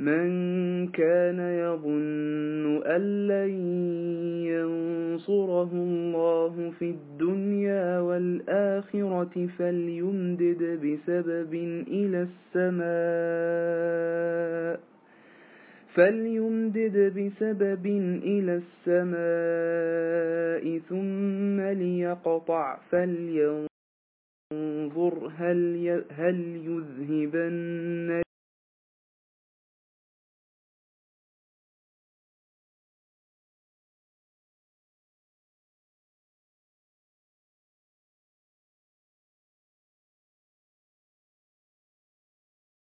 من كان يظن أن لن ينصره الله في الدنيا والآخرة فليمدد بسبب إلى السماء فليمدد بسبب إلى السماء ثم ليقطع فلينظر هل, هل يذهبن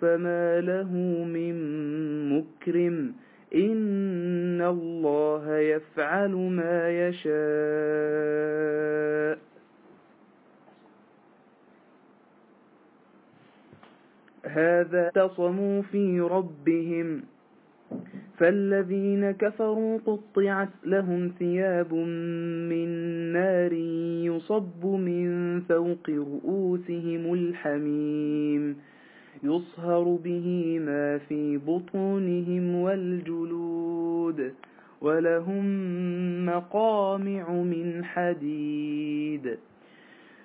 فما له من مكرم إن الله يفعل ما يشاء هذا تصموا في ربهم فالذين كفروا قطعت لهم ثياب من نار يصب من فوق رؤوسهم الحميم يصهر به ما في بطونهم والجلود ولهم مقامع من حديد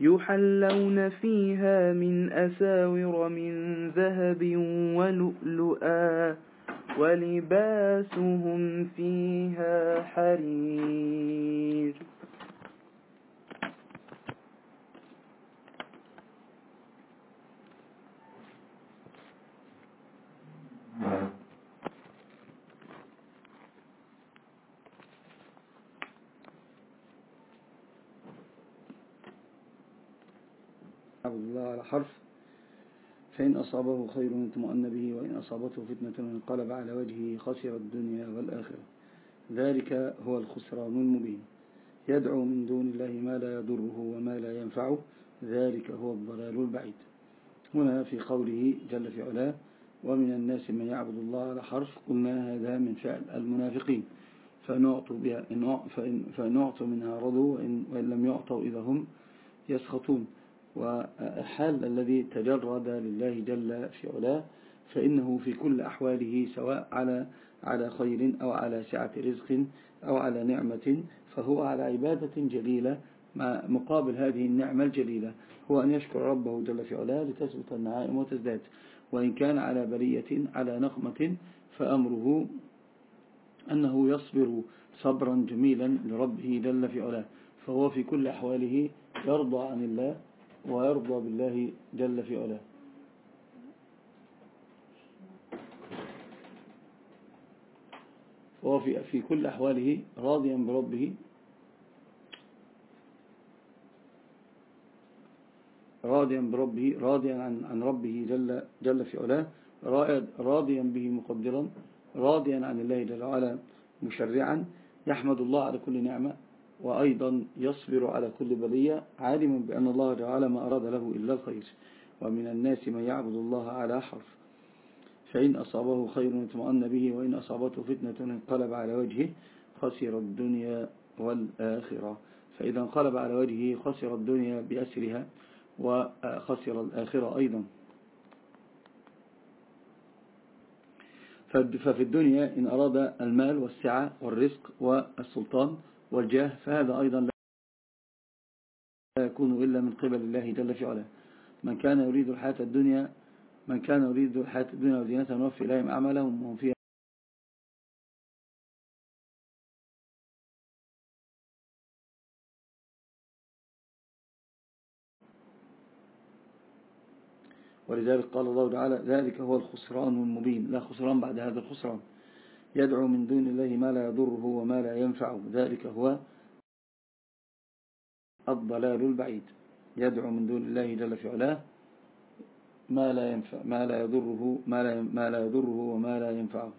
يحلون فيها من أساور من ذهب ولؤلؤا ولباسهم فيها حرير. عبد الله على حرف. فإن أصابه خير اطمأن به وإن أصابته فتنة انقلب على وجهه خسر الدنيا والآخرة. ذلك هو الخسران المبين. يدعو من دون الله ما لا يضره وما لا ينفعه. ذلك هو الضلال البعيد. هنا في قوله جل في علاه ومن الناس من يعبد الله على حرف قلنا هذا من فعل المنافقين. فنعطوا, بها فنعطوا منها رضوا وإن, وإن لم يعطوا إذا هم يسخطون. وحال الذي تجرد لله جل في علاه فإنه في كل أحواله سواء على على خير أو على سعة رزق أو على نعمة فهو على عبادة جليلة مقابل هذه النعمة الجليلة. هو أن يشكر ربه جل في علاه لتثبت النعائم وتزداد. وإن كان على برية على نقمة فأمره أنه يصبر صبرا جميلا لربه جل في علاه. فهو في كل أحواله يرضى عن الله ويرضى بالله جل في علاه. وهو في, كل أحواله راضيا بربه. راضيا بربه راضيا عن, عن ربه جل, جل في علاه. راضيا به مقدرا. راضيا عن الله جل وعلا مشرعا. يحمد الله على كل نعمة. وأيضا يصبر على كل بلية عالما بأن الله تعالى ما أراد له إلا الخير ومن الناس من يعبد الله على حرف. فإن أصابه خير اطمأن به وإن أصابته فتنة انقلب على وجهه خسر الدنيا والآخرة. فإذا انقلب على وجهه خسر الدنيا بأسرها وخسر الآخرة أيضا. ففي الدنيا إن أراد المال والسعة والرزق والسلطان والجاه فهذا أيضا لا يكون إلا من قبل الله جل في علاه. من كان يريد الحياة الدنيا من كان يريد الحياة الدنيا وزينتها نوفي إليهم أعمالهم وهم فيها ولذلك قال الله تعالى ذلك هو الخسران المبين. لا خسران بعد هذا الخسران. يدعو من دون الله ما لا يضره وما لا ينفعه. ذلك هو الضلال البعيد. يدعو من دون الله جل في علاه ما لا ينفع ما لا يضره ما لا ما لا يضره وما لا ينفعه.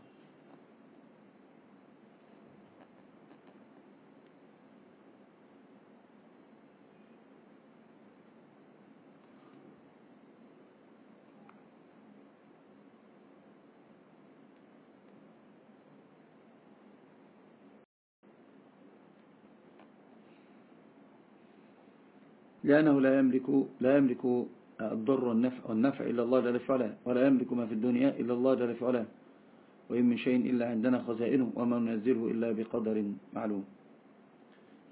لأنه لا يملك لا يملك الضر والنفع, والنفع إلا الله جل في ولا يملك ما في الدنيا إلا الله جل في وإن من شيء إلا عندنا خزائنه وما ننزله إلا بقدر معلوم.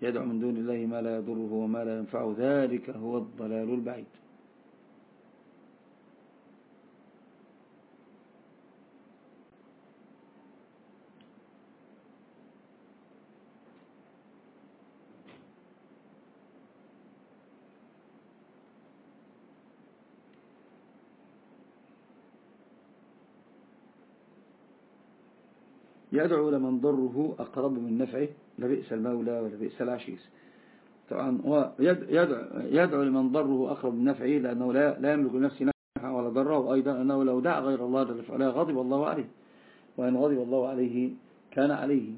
يدعو من دون الله ما لا يضره وما لا ينفعه ذلك هو الضلال البعيد. يدعو لمن ضره أقرب من نفعه لبئس المولى ولبئس العشير. طبعا هو يدعو, لمن ضره أقرب من نفعه لأنه لا, لا يملك لنفسه نفعا ولا ضره وأيضا أنه لو دعا غير الله جل وعلا غضب الله عليه. وإن غضب الله عليه كان عليه.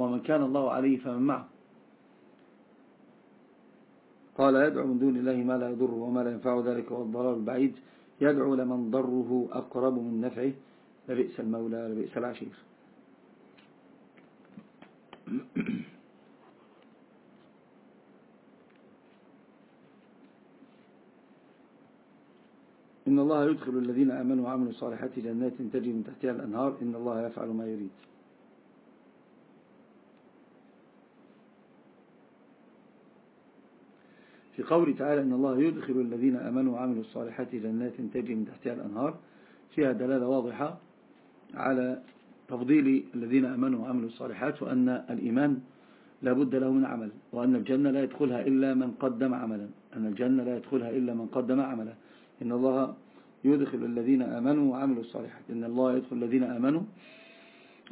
ومن كان الله عليه فمن معه. قال يدعو من دون الله ما لا يضره وما لا ينفعه ذلك هو الضلال البعيد. يدعو لمن ضره أقرب من نفعه. لبئس المولى لبئس العشير. إن الله يدخل الذين آمنوا وعملوا الصالحات جنات تجري من تحتها الأنهار. إن الله يفعل ما يريد. في قوله تعالى إن الله يدخل الذين آمنوا وعملوا الصالحات جنات تجري من تحتها الأنهار. فيها دلالة واضحة. على تفضيل الذين أمنوا وعملوا الصالحات وأن الإيمان لا بد له من عمل وأن الجنة لا يدخلها إلا من قدم عملا. أن الجنة لا يدخلها إلا من قدم عملا. إن الله يدخل الذين آمنوا وعملوا الصالحات. إن الله يدخل الذين آمنوا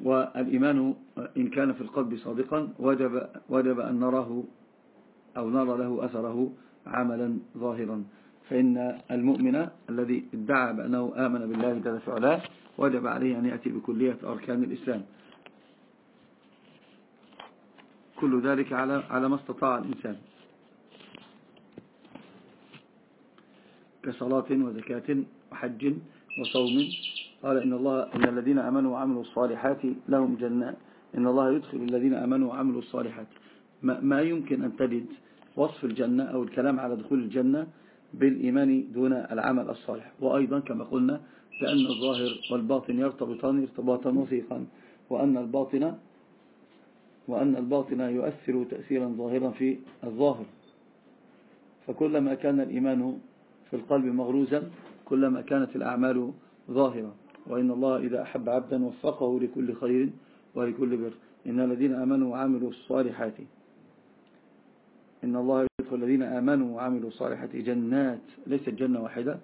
والإيمان إن كان في القلب صادقا وجب, وجب أن نراه أو نرى له أثره عملا ظاهرا. فإن المؤمن الذي ادعى بأنه آمن بالله جل وعلا وجب عليه أن يأتي بكلية أركان الإسلام. كل ذلك على على ما استطاع الإنسان. كصلاة وزكاة وحج وصوم. قال إن الله إن الذين أمنوا وعملوا الصالحات لهم جنة إن الله يدخل الذين أمنوا وعملوا الصالحات. ما, ما يمكن أن تجد وصف الجنة أو الكلام على دخول الجنة بالإيمان دون العمل الصالح. وأيضا كما قلنا لأن الظاهر والباطن يرتبطان ارتباطا وثيقا. وأن الباطن وأن الباطن يؤثر تأثيرا ظاهرا في الظاهر. فكلما كان الإيمان في القلب مغروزا كلما كانت الأعمال ظاهرة وإن الله إذا أحب عبدا وفقه لكل خير ولكل بر. إن الذين آمنوا وعملوا الصالحات إن الله يدخل الذين آمنوا وعملوا الصالحات جنات ليست جنة واحدة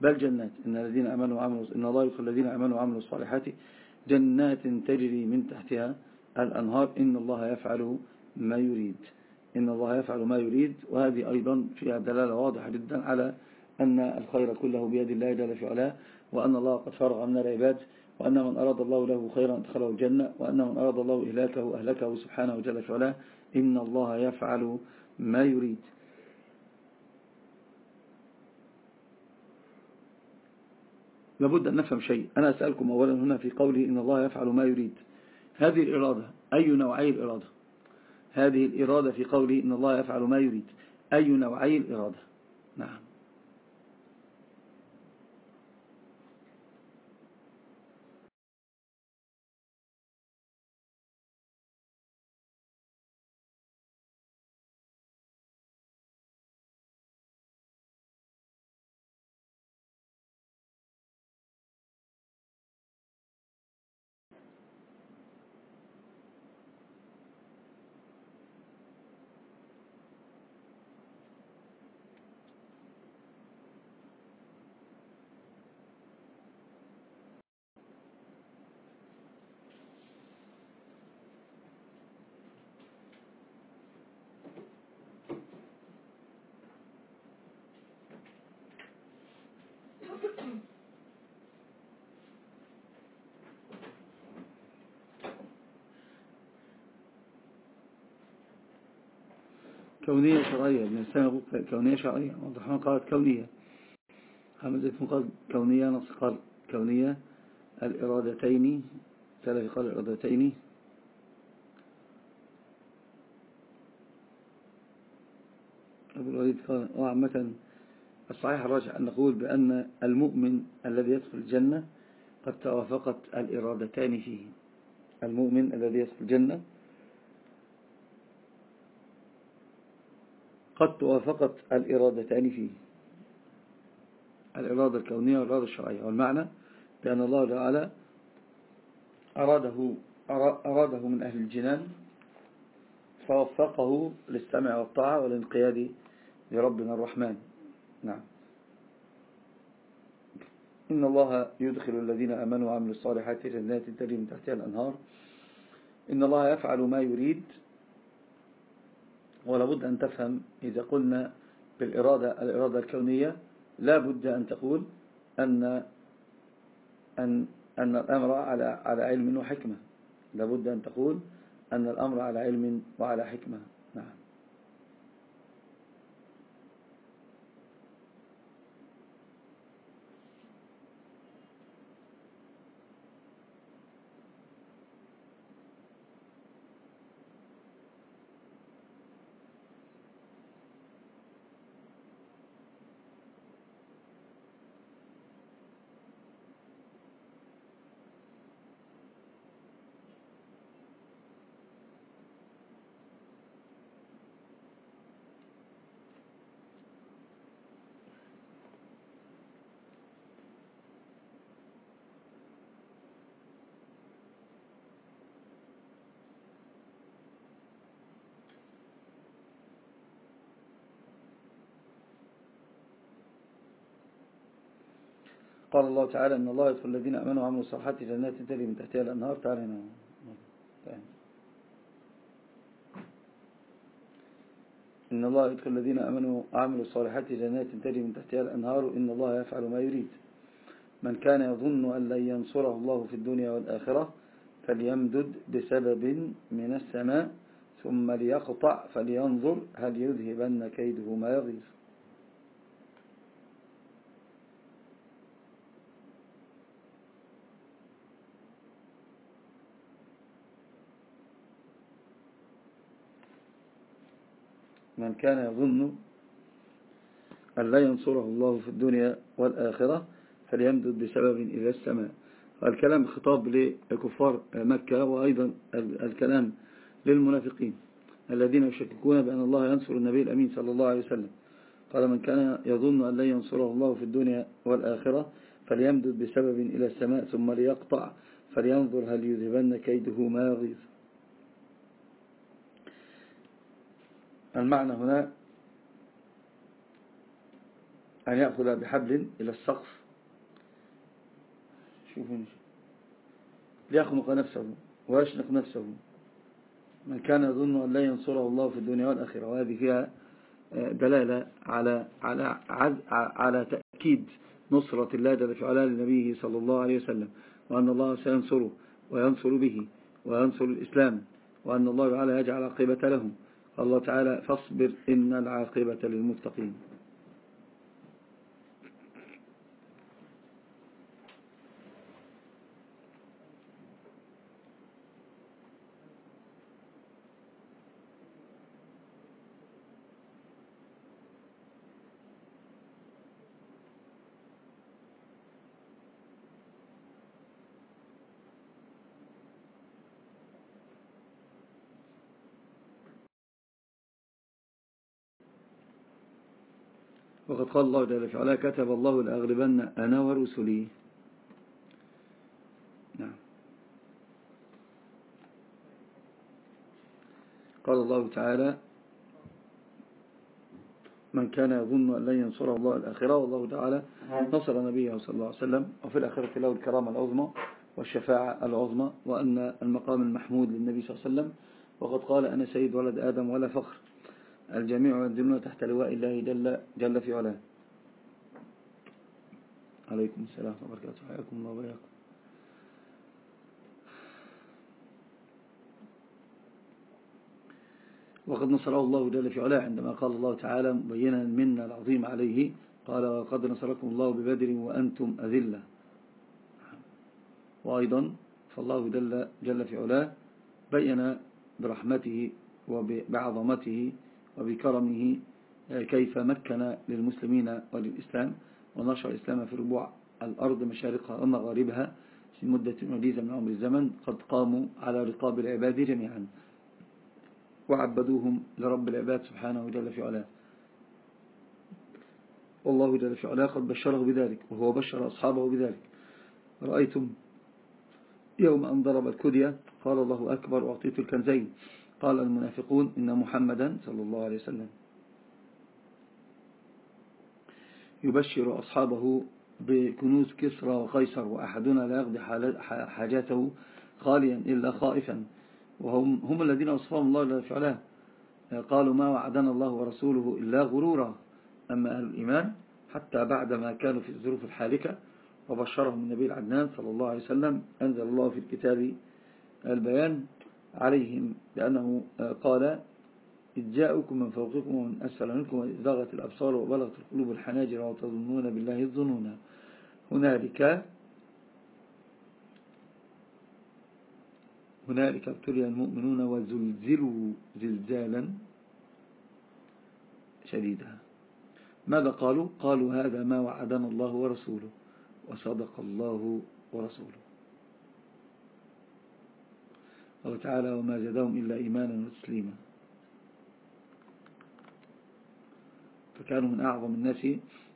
بل جنات. إن الذين أمنوا وعملوا إن الله يدخل الذين أمنوا وعملوا الصالحات جنات تجري من تحتها الأنهار. إن الله يفعل ما يريد. إن الله يفعل ما يريد. وهذه أيضا فيها دلالة واضحة جدا على أن الخير كله بيد الله جل في علاه وأن الله قد فرغ من العباد وأن من أراد الله له خيرا أدخله الجنة وأن من أراد الله إهلاكه أهلكه سبحانه جل في علاه إن الله يفعل ما يريد. لابد أن نفهم شيء. أنا أسألكم أولا هنا في قوله إن الله يفعل ما يريد. هذه الإرادة أي نوعي الإرادة؟ هذه الإرادة في قوله إن الله يفعل ما يريد. أي نوعي الإرادة؟ نعم. كونية شرعية ابن السلام يقول كونية شرعية. عبد الرحمن قالت كونية. حمد زيد قال كونية نص قال كونية. الإرادتين ثلاثة قال الإرادتين. أبو الوليد قال وعامة الصحيح الراجع أن نقول بأن المؤمن الذي يدخل الجنة قد توافقت الإرادتان فيه. المؤمن الذي يدخل الجنة قد توافقت الإرادتان فيه. الإرادة الكونية والإرادة الشرعية. والمعنى بأن الله تعالى أراده, أراده من أهل الجنان فوفقه للسمع والطاعة والانقياد لربنا الرحمن. نعم. إن الله يدخل الذين أمنوا وعملوا الصالحات جنات تجري من تحتها الأنهار. إن الله يفعل ما يريد ولابد أن تفهم إذا قلنا بالإرادة الإرادة الكونية لا بد أن تقول أن أن أن الأمر على على علم وحكمة. لابد أن تقول أن الأمر على علم وعلى حكمة نعم قال الله تعالى إن الله يدخل الذين أمنوا وعملوا الصالحات جنات تجري من تحتها الأنهار تعالى هنا. إن الله يدخل الذين أمنوا وعملوا الصالحات جنات تجري من تحتها الأنهار إن الله يفعل ما يريد. من كان يظن أن لن ينصره الله في الدنيا والآخرة فليمدد بسبب من السماء ثم ليقطع فلينظر هل يذهبن كيده ما يغيظ. من كان يظن أن لا ينصره الله في الدنيا والآخرة فليمدد بسبب إلى السماء الكلام خطاب لكفار مكة وأيضا الكلام للمنافقين الذين يشككون بأن الله ينصر النبي الأمين صلى الله عليه وسلم. قال من كان يظن أن لا ينصره الله في الدنيا والآخرة فليمدد بسبب إلى السماء ثم ليقطع فلينظر هل يذهبن كيده ما يغيظ المعنى هنا أن يأخذ بحبل إلى السقف. شوفوا ليخنق نفسه ويشنق نفسه. من كان يظن أن لا ينصره الله في الدنيا والآخرة وهذه فيها آه، دلالة على على على تأكيد نصرة الله جل في علاه لنبيه صلى الله عليه وسلم وأن الله سينصره وينصر به وينصر الإسلام وأن الله تعالى يجعل عاقبة لهم. الله تعالى فاصبر إن العاقبة للمتقين. وقد قال الله جل في علاه كتب الله لأغلبن أنا ورسلي. نعم. قال الله تعالى من كان يظن أن لن ينصره الله الآخرة. والله تعالى نصر نبيه صلى الله عليه وسلم وفي الآخرة له الكرامة العظمى والشفاعة العظمى وأن المقام المحمود للنبي صلى الله عليه وسلم. وقد قال أنا سيد ولد آدم ولا فخر. الجميع ينزلون تحت لواء الله جل, جل في علاه. عليكم السلام وبركاته. حياكم الله وبياكم وقد نصره الله جل في علاه عندما قال الله تعالى مبينا المنة العظيم عليه. قال وقد نصركم الله ببدر وأنتم أذلة. وأيضا فالله جل, جل في علاه بين برحمته وبعظمته وبكرمه آه، كيف مكن للمسلمين وللإسلام. ونشر الإسلام في ربوع الأرض مشارقها ومغاربها في مدة وجيزة من عمر الزمن. قد قاموا على رقاب العباد جميعا. وعبدوهم لرب العباد سبحانه جل في علاه. والله جل في علاه قد بشره بذلك وهو بشر أصحابه بذلك. رأيتم يوم أن ضرب الكدية؟ قال الله أكبر وأعطيت الكنزين. قال المنافقون إن محمدا صلى الله عليه وسلم. يبشر أصحابه بكنوز كسرى وقيصر وأحدنا لا يقضي حاجاته خاليا إلا خائفا. وهم هم الذين وصفهم الله جل فعلا قالوا ما وعدنا الله ورسوله إلا غرورا. أما أهل الإيمان حتى بعدما كانوا في الظروف الحالكة وبشرهم النبي العدنان صلى الله عليه وسلم. أنزل الله في الكتاب البيان عليهم لأنه قال إذ جاءكم من فوقكم ومن أسفل منكم ضغت الأبصار وبلغت القلوب الحناجر وتظنون بالله الظنون هنالك هنالك ابتلي المؤمنون وزلزلوا زلزالا شديدا. ماذا قالوا؟ قالوا هذا ما وعدنا الله ورسوله. وصدق الله ورسوله. قال تعالى وما زادهم إلا إيمانا وتسليما. فكانوا من أعظم الناس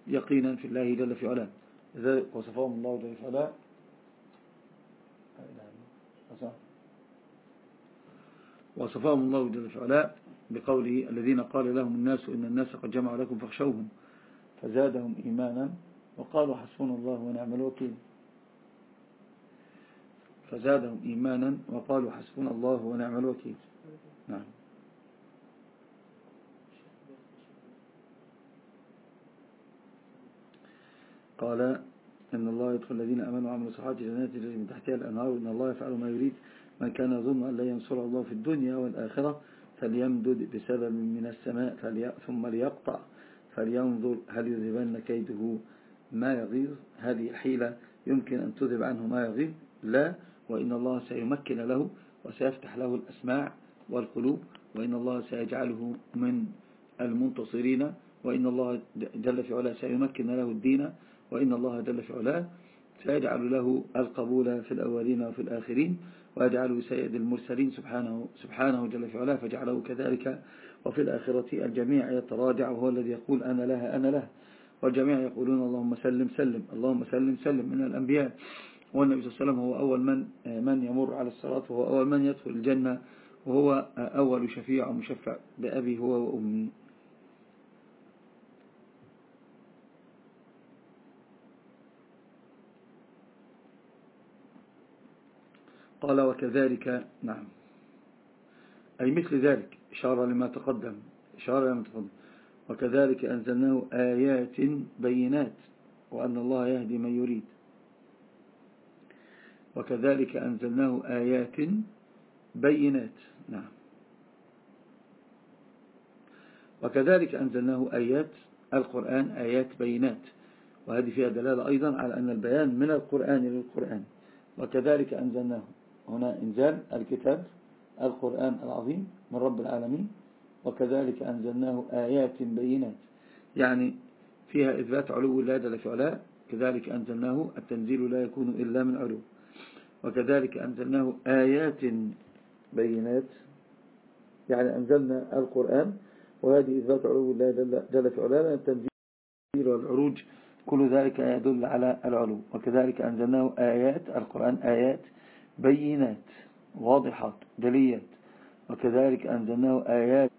يقينا في الله جل في علاه. لذلك وصفهم الله جل في علاه. وصفهم الله جل في علاه بقوله الذين قال لهم الناس إن الناس قد جمعوا لكم فاخشوهم فزادهم إيمانا وقالوا حسبنا الله ونعم الوكيل. فزادهم إيمانا وقالوا حسبنا الله ونعم الوكيل. نعم. قال إن الله يدخل الذين أمنوا وعملوا الصالحات جنات تجري من تحتها الأنهار إن الله يفعل ما يريد. من كان يظن أن لا ينصر الله في الدنيا والآخرة فليمدد بسبب من السماء ثم ليقطع فلينظر هل يذهبن كيده ما يغيظ. هذه حيلة يمكن أن تذهب عنه ما يغيظ. لا. وإن الله سيمكن له وسيفتح له الأسماع والقلوب وإن الله سيجعله من المنتصرين وإن الله جل في علاه سيمكن له الدين وإن الله جل في علاه سيجعل له القبول في الأولين وفي الآخرين ويجعله سيد المرسلين سبحانه, سبحانه جل في علاه فجعله كذلك. وفي الآخرة الجميع يتراجع وهو الذي يقول أنا لها أنا له. والجميع يقولون اللهم سلم سلم اللهم سلم سلم من الأنبياء. والنبي صلى الله عليه وسلم هو أول من من يمر على الصراط وهو أول من يدخل الجنة وهو أول شفيع ومشفع بأبي هو وأمي. قال وكذلك نعم. أي مثل ذلك إشارة لما تقدم إشارة لما تقدم. وكذلك أنزلناه آيات بينات وأن الله يهدي من يريد. وكذلك أنزلناه آيات بينات. نعم. وكذلك أنزلناه آيات القرآن آيات بينات. وهذه فيها دلالة أيضا على أن البيان من القرآن للقرآن وكذلك أنزلناه. هنا إنزال الكتاب القرآن العظيم من رب العالمين. وكذلك أنزلناه آيات بينات. يعني فيها إثبات علو الله جل في علاه كذلك أنزلناه التنزيل لا يكون إلا من علو. وكذلك أنزلناه آيات بينات يعني أنزلنا القرآن وهذه إثبات علو الله جل في علاه التنزيل والعروج كل ذلك يدل على العلو. وكذلك أنزلناه آيات القرآن آيات بينات واضحات جليات. وكذلك أنزلناه آيات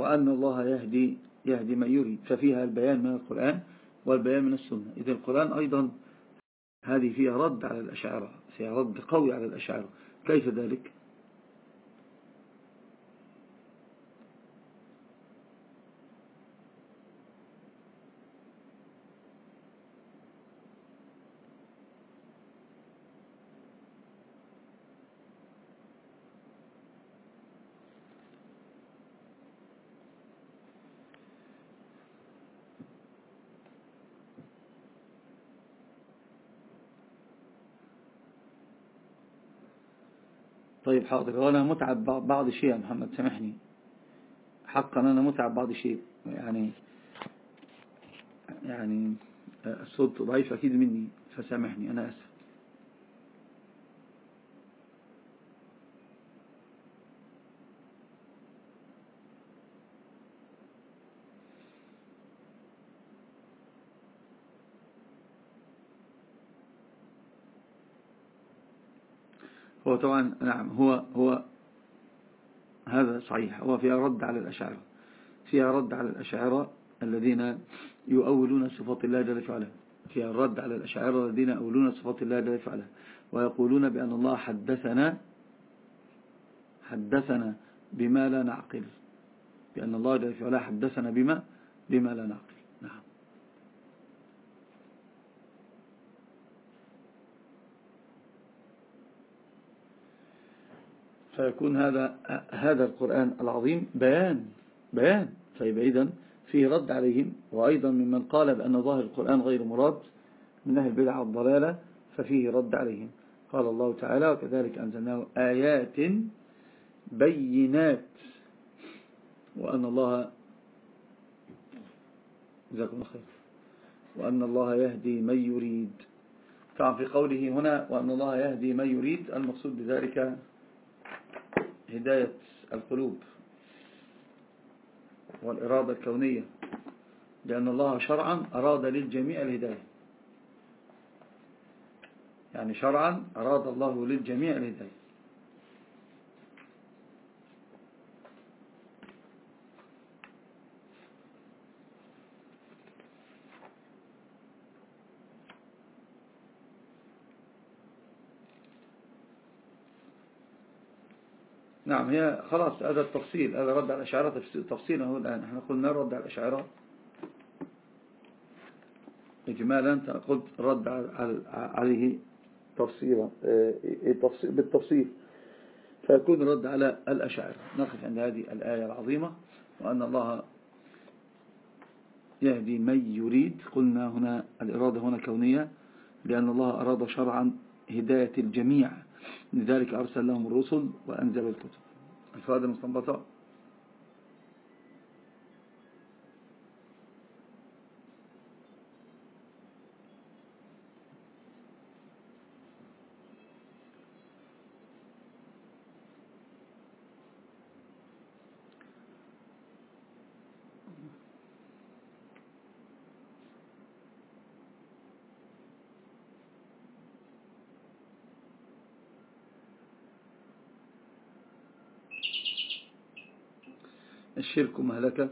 وأن الله يهدي يهدي من يريد. ففيها البيان من القرآن والبيان من السنة. إذا القرآن أيضا هذه فيها رد على الأشعار فيها رد قوي على الأشعار كيف ذلك؟ طيب حاضر. وأنا متعب بعض الشيء يا محمد سامحني. حقا أنا متعب بعض الشيء يعني يعني الصوت ضعيف أكيد مني فسامحني أنا أسف. هو طبعا نعم هو هو هذا صحيح. هو فيها رد على الأشاعرة. فيها رد على الأشاعرة الذين يؤولون صفات الله جل وعلا. فيها الرد على الأشاعرة الذين يؤولون صفات الله جل وعلا. ويقولون بأن الله حدثنا حدثنا بما لا نعقل. بأن الله جل وعلا حدثنا بما بما لا نعقل. فيكون هذا هذا القرآن العظيم بيان بيان. فيبقى إذن فيه رد عليهم وأيضا ممن قال بأن ظاهر القرآن غير مراد من أهل البدع والضلالة ففيه رد عليهم. قال الله تعالى وكذلك أنزلناه آيات بينات. وأن الله جزاكم خير. وأن الله يهدي من يريد. طبعا في قوله هنا وأن الله يهدي من يريد المقصود بذلك هداية القلوب والإرادة الكونية لأن الله شرعا أراد للجميع الهداية. يعني شرعا أراد الله للجميع الهداية. نعم هي خلاص هذا التفصيل هذا رد على الأشعار تفصيلا هو الآن. إحنا قلنا رد على الأشعار إجمالا قلت رد عليه تفصيلا آه، بالتفصيل. فيكون رد على الأشعار. نقف عند هذه الآية العظيمة وأن الله يهدي من يريد. قلنا هنا الإرادة هنا كونية لأن الله أراد شرعا هداية الجميع. لذلك أرسل لهم الرسل وأنزل الكتب. الفوائد المستنبطة الشرك مهلكة؟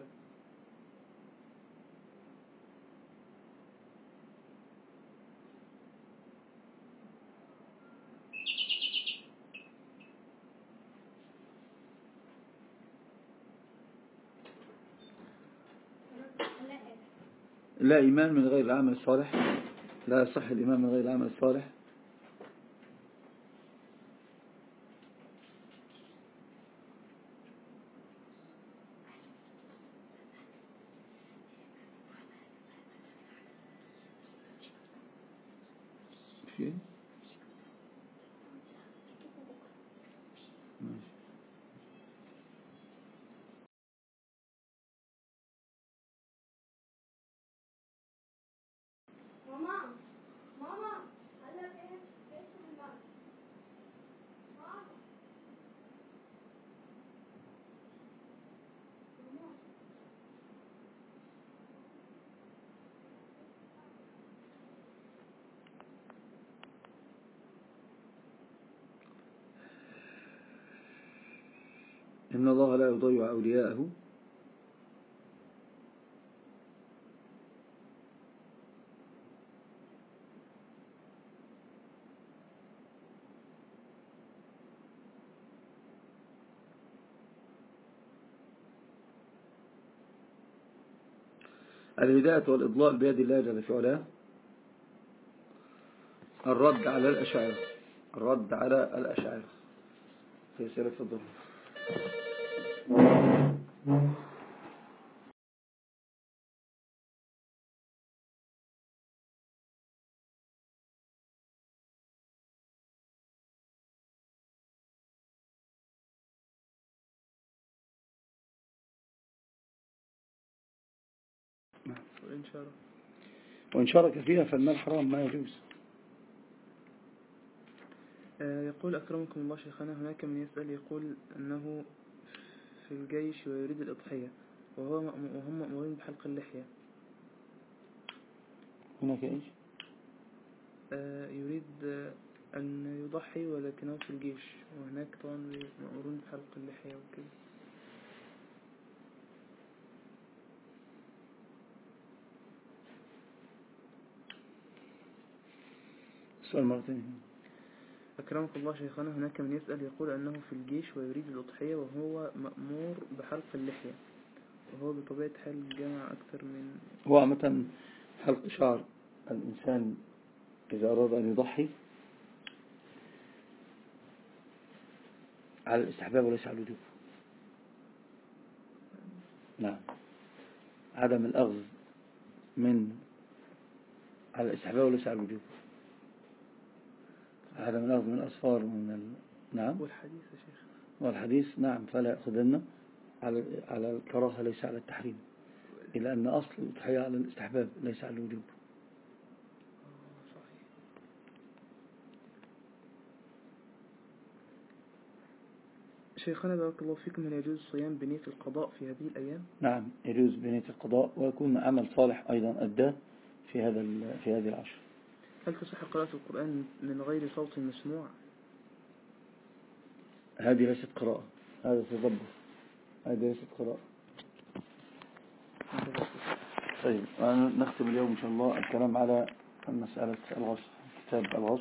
لا إيمان من غير العمل الصالح. لا يصح الإيمان من غير العمل الصالح. إن الله لا يضيع أولياءه. الهداية والإضلال بيد الله جل في علاه. الرد على الأشاعرة الرد على الأشاعرة في سيرة الضر وإن شارك فيها فالمال حرام ما يجوز. يقول أكرمكم الله شيخنا هناك من يسأل يقول أنه في الجيش ويريد الإضحية وهو وهم مأمورين بحلق اللحية. هناك إيش؟ آه، يريد آه، أن يضحي ولكنه في الجيش وهناك طبعا مأمورون بحلق اللحية وكده السؤال مرة ثانية أكرمك الله شيخنا. هناك من يسأل يقول أنه في الجيش ويريد الأضحية وهو مأمور بحلق اللحية وهو بطبيعة حال جامع أكثر من هو عامة حلق شعر الإنسان إذا أراد أن يضحي على الاستحباب وليس على الوجوب. نعم. عدم الأخذ من على الاستحباب وليس على الوجوب. عدم الأخذ من الأصفار من ال... نعم. والحديث يا شيخ. والحديث نعم فلا يأخذن على على الكراهة ليس على التحريم. إلى أن أصل الأضحية على الاستحباب ليس على الوجوب. شيخنا بارك الله فيكم هل يجوز الصيام بنية القضاء في هذه الأيام؟ نعم يجوز بنية القضاء ويكون عمل صالح أيضا أداه في هذا في هذه العشر. هل تصح قراءة القرآن من غير صوت مسموع؟ هذه ليست قراءة. هذا تدبر. هذه ليست قراءة. طيب نختم اليوم إن شاء الله الكلام على مسألة الغصب كتاب الغصب